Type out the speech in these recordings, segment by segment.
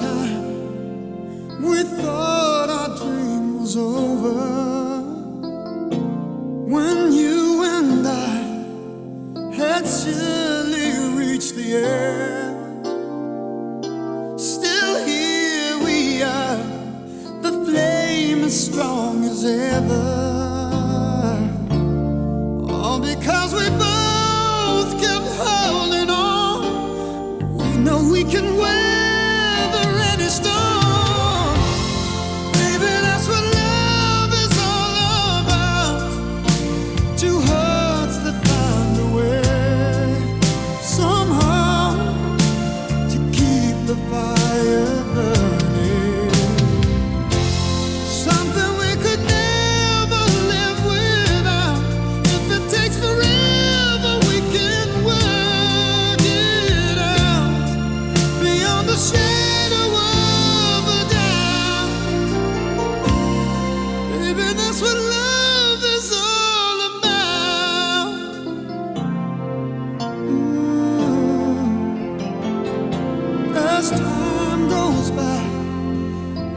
we thought our dream was over. When you and I had surely reached the end, still here we are, the flame as strong as ever. All because we both kept holding on. We know we can wait.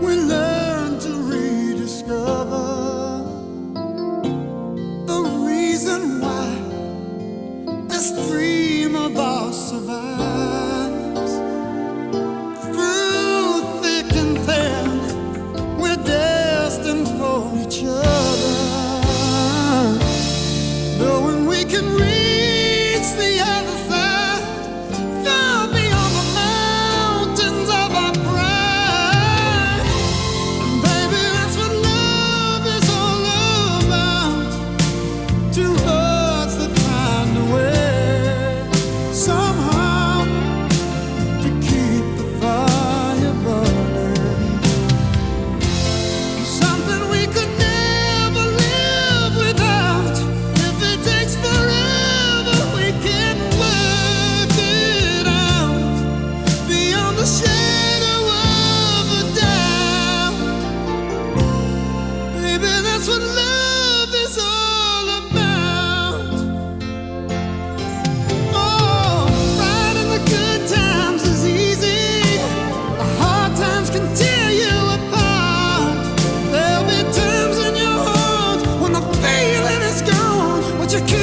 we learn to rediscover the reason why this dream of ours survives. you keep